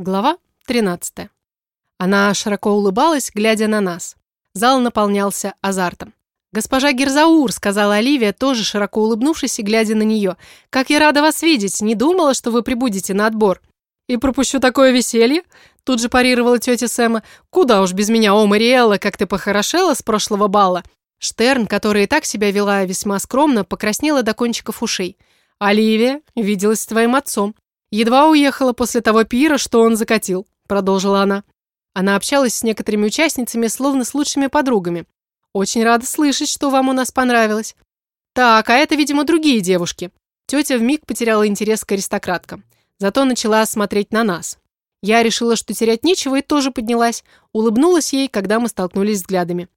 Глава 13. Она широко улыбалась, глядя на нас. Зал наполнялся азартом. «Госпожа Герзаур», — сказала Оливия, тоже широко улыбнувшись и глядя на нее. «Как я рада вас видеть! Не думала, что вы прибудете на отбор». «И пропущу такое веселье?» Тут же парировала тетя Сэма. «Куда уж без меня, о, Мариэлла, как ты похорошела с прошлого бала!» Штерн, которая и так себя вела весьма скромно, покраснела до кончиков ушей. «Оливия виделась с твоим отцом. «Едва уехала после того пира, что он закатил», — продолжила она. Она общалась с некоторыми участницами, словно с лучшими подругами. «Очень рада слышать, что вам у нас понравилось». «Так, а это, видимо, другие девушки». Тетя вмиг потеряла интерес к аристократкам. Зато начала смотреть на нас. Я решила, что терять нечего, и тоже поднялась. Улыбнулась ей, когда мы столкнулись взглядами.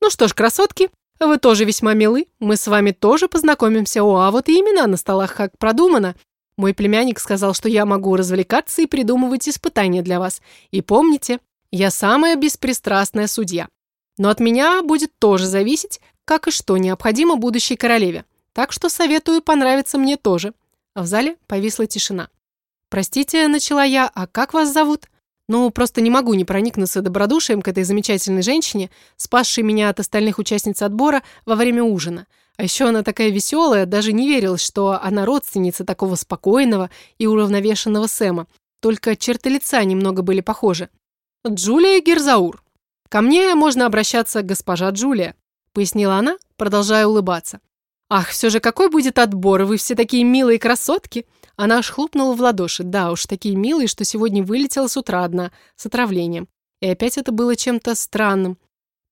«Ну что ж, красотки, вы тоже весьма милы. Мы с вами тоже познакомимся. О, а вот и имена на столах как продумано. Мой племянник сказал, что я могу развлекаться и придумывать испытания для вас. И помните, я самая беспристрастная судья. Но от меня будет тоже зависеть, как и что необходимо будущей королеве. Так что советую понравиться мне тоже. А в зале повисла тишина. «Простите», — начала я, — «а как вас зовут?» Ну, просто не могу не проникнуться добродушием к этой замечательной женщине, спасшей меня от остальных участниц отбора во время ужина. А еще она такая веселая, даже не верилось, что она родственница такого спокойного и уравновешенного Сэма. Только черты лица немного были похожи. «Джулия Герзаур. Ко мне можно обращаться госпожа Джулия», пояснила она, продолжая улыбаться. «Ах, все же какой будет отбор, вы все такие милые красотки!» Она аж хлопнула в ладоши. Да уж, такие милые, что сегодня вылетела с утра одна, с отравлением. И опять это было чем-то странным.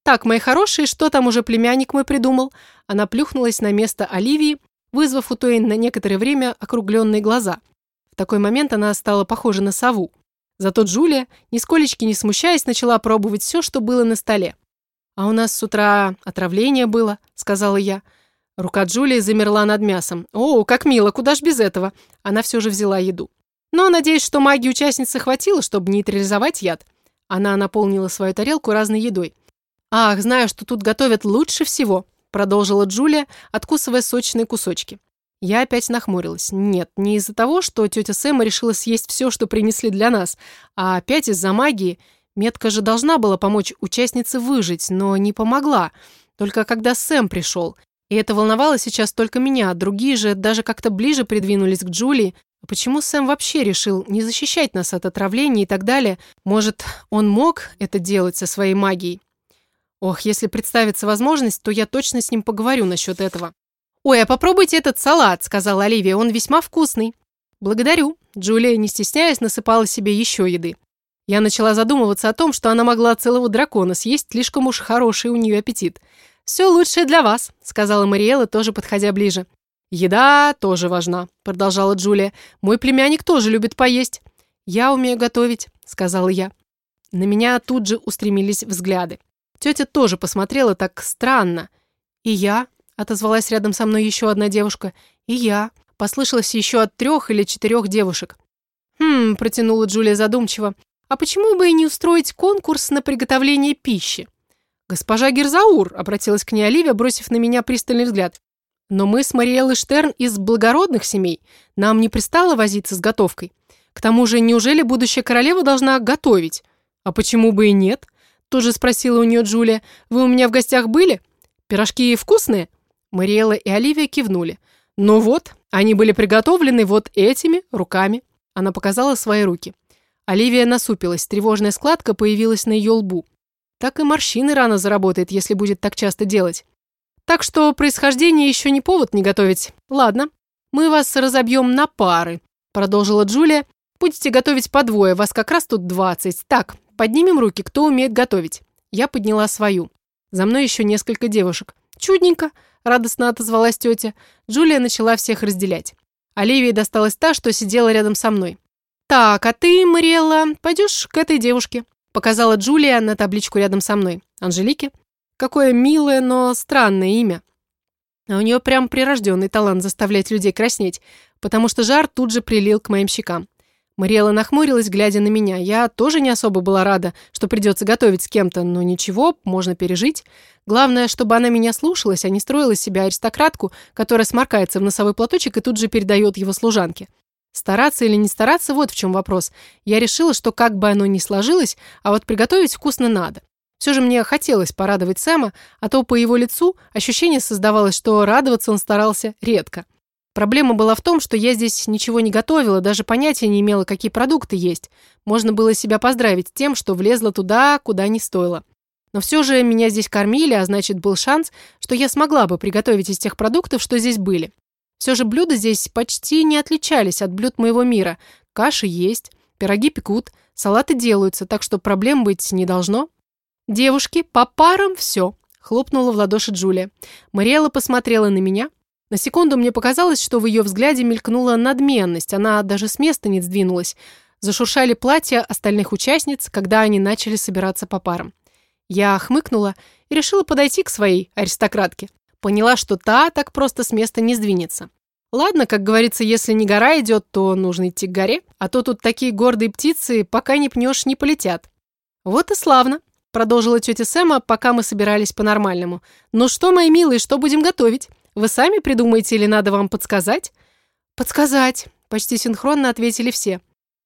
«Так, мои хорошие, что там уже племянник мой придумал?» Она плюхнулась на место Оливии, вызвав у той на некоторое время округленные глаза. В такой момент она стала похожа на сову. Зато Джулия, нисколечки не смущаясь, начала пробовать все, что было на столе. «А у нас с утра отравление было», — сказала я. Рука Джулии замерла над мясом. «О, как мило, куда ж без этого?» Она все же взяла еду. «Но надеюсь, что магии участницы хватило, чтобы нейтрализовать яд». Она наполнила свою тарелку разной едой. «Ах, знаю, что тут готовят лучше всего», продолжила Джулия, откусывая сочные кусочки. Я опять нахмурилась. Нет, не из-за того, что тетя Сэма решила съесть все, что принесли для нас, а опять из-за магии. Метка же должна была помочь участнице выжить, но не помогла. Только когда Сэм пришел. И это волновало сейчас только меня, другие же даже как-то ближе придвинулись к Джулии. А почему Сэм вообще решил не защищать нас от отравления и так далее? Может, он мог это делать со своей магией? Ох, если представится возможность, то я точно с ним поговорю насчет этого. «Ой, а попробуйте этот салат», — сказала Оливия, — «он весьма вкусный». «Благодарю». Джулия, не стесняясь, насыпала себе еще еды. Я начала задумываться о том, что она могла целого дракона съесть, слишком уж хороший у нее аппетит. «Все лучшее для вас», — сказала Мариэла, тоже подходя ближе. «Еда тоже важна», — продолжала Джулия. «Мой племянник тоже любит поесть». «Я умею готовить», — сказала я. На меня тут же устремились взгляды. Тетя тоже посмотрела так странно. «И я?» — отозвалась рядом со мной еще одна девушка. «И я?» — послышалось еще от трех или четырех девушек. «Хм», — протянула Джулия задумчиво. «А почему бы и не устроить конкурс на приготовление пищи?» «Госпожа Герзаур», — обратилась к ней Оливия, бросив на меня пристальный взгляд. «Но мы с Мариэллой Штерн из благородных семей. Нам не пристало возиться с готовкой. К тому же, неужели будущая королева должна готовить? А почему бы и нет?» Тоже спросила у нее Джулия. «Вы у меня в гостях были? Пирожки вкусные?» Мариэла и Оливия кивнули. «Ну вот, они были приготовлены вот этими руками». Она показала свои руки. Оливия насупилась, тревожная складка появилась на ее лбу. Так и морщины рано заработает, если будет так часто делать. Так что происхождение еще не повод не готовить. Ладно, мы вас разобьем на пары, продолжила Джулия. Будете готовить по двое, вас как раз тут двадцать. Так, Поднимем руки, кто умеет готовить. Я подняла свою. За мной еще несколько девушек. Чудненько, радостно отозвалась тетя. Джулия начала всех разделять. Оливии досталась та, что сидела рядом со мной. «Так, а ты, Мариэлла, пойдешь к этой девушке?» Показала Джулия на табличку рядом со мной. Анжелике? Какое милое, но странное имя. А у нее прям прирожденный талант заставлять людей краснеть, потому что жар тут же прилил к моим щекам. Мариэла нахмурилась, глядя на меня. Я тоже не особо была рада, что придется готовить с кем-то, но ничего, можно пережить. Главное, чтобы она меня слушалась, а не строила себя аристократку, которая сморкается в носовой платочек и тут же передает его служанке. Стараться или не стараться, вот в чем вопрос. Я решила, что как бы оно ни сложилось, а вот приготовить вкусно надо. Все же мне хотелось порадовать Сэма, а то по его лицу ощущение создавалось, что радоваться он старался редко. Проблема была в том, что я здесь ничего не готовила, даже понятия не имела, какие продукты есть. Можно было себя поздравить тем, что влезла туда, куда не стоило. Но все же меня здесь кормили, а значит был шанс, что я смогла бы приготовить из тех продуктов, что здесь были. Все же блюда здесь почти не отличались от блюд моего мира. Каши есть, пироги пекут, салаты делаются, так что проблем быть не должно. «Девушки, по парам все!» — хлопнула в ладоши Джулия. Мариэла посмотрела на меня. На секунду мне показалось, что в ее взгляде мелькнула надменность, она даже с места не сдвинулась. Зашуршали платья остальных участниц, когда они начали собираться по парам. Я хмыкнула и решила подойти к своей аристократке. Поняла, что та так просто с места не сдвинется. Ладно, как говорится, если не гора идет, то нужно идти к горе, а то тут такие гордые птицы, пока не пнешь, не полетят. Вот и славно продолжила тетя Сэма, пока мы собирались по-нормальному. «Ну что, мои милые, что будем готовить? Вы сами придумаете или надо вам подсказать?» «Подсказать», — почти синхронно ответили все.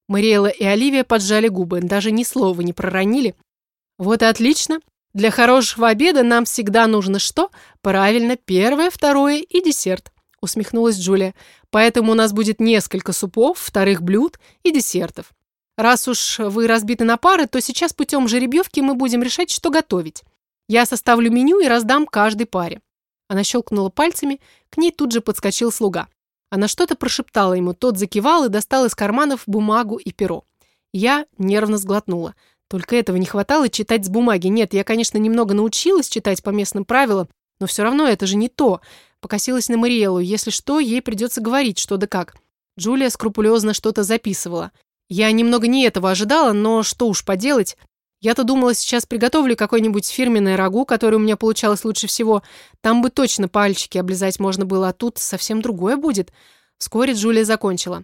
Мариэла и Оливия поджали губы, даже ни слова не проронили. «Вот и отлично. Для хорошего обеда нам всегда нужно что? Правильно, первое, второе и десерт», — усмехнулась Джулия. «Поэтому у нас будет несколько супов, вторых блюд и десертов. Раз уж вы разбиты на пары, то сейчас путем жеребьевки мы будем решать, что готовить. Я составлю меню и раздам каждой паре». Она щелкнула пальцами, к ней тут же подскочил слуга. Она что-то прошептала ему, тот закивал и достал из карманов бумагу и перо. Я нервно сглотнула. Только этого не хватало читать с бумаги. Нет, я, конечно, немного научилась читать по местным правилам, но все равно это же не то. Покосилась на Мариэлу. Если что, ей придется говорить, что да как. Джулия скрупулезно что-то записывала. Я немного не этого ожидала, но что уж поделать. Я-то думала, сейчас приготовлю какое-нибудь фирменное рагу, которое у меня получалось лучше всего. Там бы точно пальчики облизать можно было, а тут совсем другое будет. Вскоре Джулия закончила.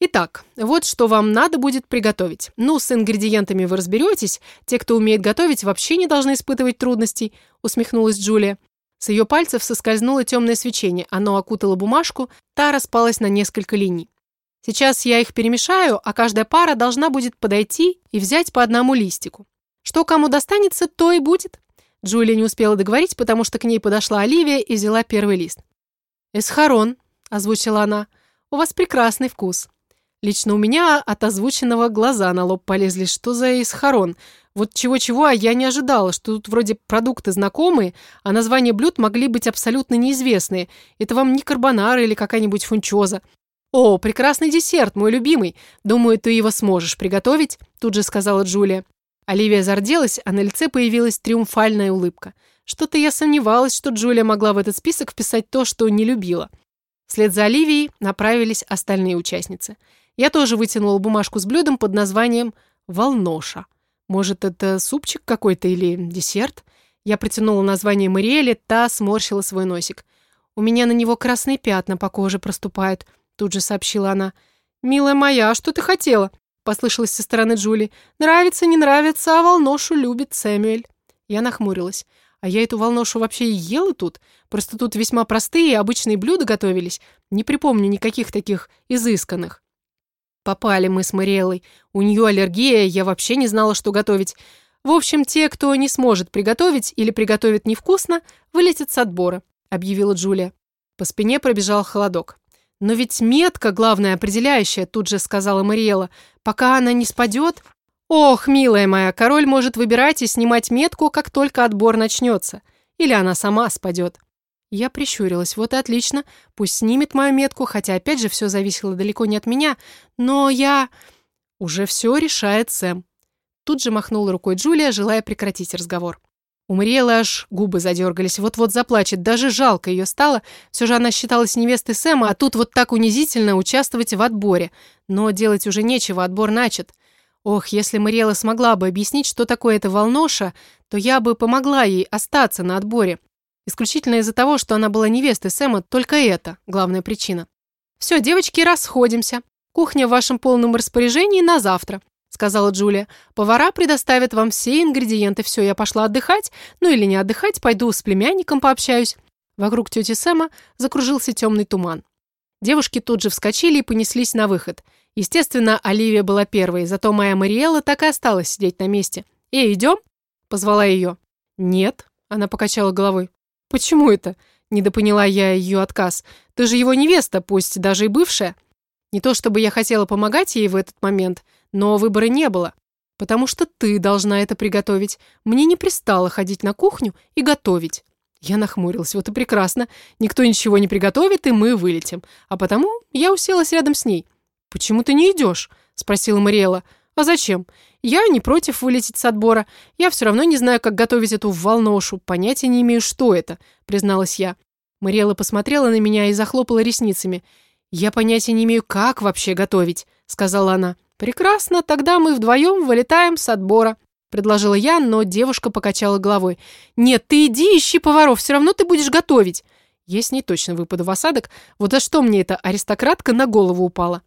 Итак, вот что вам надо будет приготовить. Ну, с ингредиентами вы разберетесь. Те, кто умеет готовить, вообще не должны испытывать трудностей, усмехнулась Джулия. С ее пальцев соскользнуло темное свечение. Оно окутало бумажку, та распалась на несколько линий. Сейчас я их перемешаю, а каждая пара должна будет подойти и взять по одному листику. Что кому достанется, то и будет. Джулия не успела договорить, потому что к ней подошла Оливия и взяла первый лист. «Эсхарон», — озвучила она, — «у вас прекрасный вкус». Лично у меня от озвученного глаза на лоб полезли. Что за эсхарон? Вот чего-чего, а я не ожидала, что тут вроде продукты знакомые, а названия блюд могли быть абсолютно неизвестные. Это вам не карбонара или какая-нибудь фунчоза. «О, прекрасный десерт, мой любимый. Думаю, ты его сможешь приготовить», тут же сказала Джулия. Оливия зарделась, а на лице появилась триумфальная улыбка. Что-то я сомневалась, что Джулия могла в этот список вписать то, что не любила. Вслед за Оливией направились остальные участницы. Я тоже вытянула бумажку с блюдом под названием «Волноша». Может, это супчик какой-то или десерт? Я протянула название Мариэле, та сморщила свой носик. У меня на него красные пятна по коже проступают – Тут же сообщила она. «Милая моя, а что ты хотела?» Послышалось со стороны Джули. «Нравится, не нравится, а волношу любит Сэмюэль». Я нахмурилась. А я эту волношу вообще и ела тут? Просто тут весьма простые обычные блюда готовились. Не припомню никаких таких изысканных. Попали мы с Мариэлой. У нее аллергия, я вообще не знала, что готовить. В общем, те, кто не сможет приготовить или приготовит невкусно, вылетят с отбора, объявила Джулия. По спине пробежал холодок. «Но ведь метка, главная определяющая», тут же сказала Мариэла. «Пока она не спадет...» «Ох, милая моя, король может выбирать и снимать метку, как только отбор начнется. Или она сама спадет». Я прищурилась. Вот и отлично. Пусть снимет мою метку, хотя опять же все зависело далеко не от меня. Но я... Уже все решает Сэм. Тут же махнула рукой Джулия, желая прекратить разговор. У Мариэлы аж губы задергались, вот-вот заплачет, даже жалко ее стало. Все же она считалась невестой Сэма, а тут вот так унизительно участвовать в отборе. Но делать уже нечего, отбор начат. Ох, если Мариэла смогла бы объяснить, что такое эта волноша, то я бы помогла ей остаться на отборе. Исключительно из-за того, что она была невестой Сэма, только это главная причина. Все, девочки, расходимся. Кухня в вашем полном распоряжении на завтра. — сказала Джулия. «Повара предоставят вам все ингредиенты. Все, я пошла отдыхать. Ну или не отдыхать, пойду с племянником пообщаюсь». Вокруг тети Сэма закружился темный туман. Девушки тут же вскочили и понеслись на выход. Естественно, Оливия была первой, зато моя Мариэла так и осталась сидеть на месте. «Эй, идем?» — позвала ее. «Нет», — она покачала головой. «Почему это?» — недопоняла я ее отказ. «Ты же его невеста, пусть даже и бывшая». Не то чтобы я хотела помогать ей в этот момент, но выбора не было. Потому что ты должна это приготовить. Мне не пристало ходить на кухню и готовить. Я нахмурилась. Вот и прекрасно. Никто ничего не приготовит, и мы вылетим. А потому я уселась рядом с ней. «Почему ты не идешь?» — спросила Мариэла. «А зачем? Я не против вылететь с отбора. Я все равно не знаю, как готовить эту волношу. Понятия не имею, что это», — призналась я. Мариэла посмотрела на меня и захлопала ресницами. «Я понятия не имею, как вообще готовить», — сказала она. «Прекрасно, тогда мы вдвоем вылетаем с отбора», — предложила я, но девушка покачала головой. «Нет, ты иди ищи поваров, все равно ты будешь готовить». Я с ней точно выпаду в осадок. Вот за что мне эта аристократка на голову упала.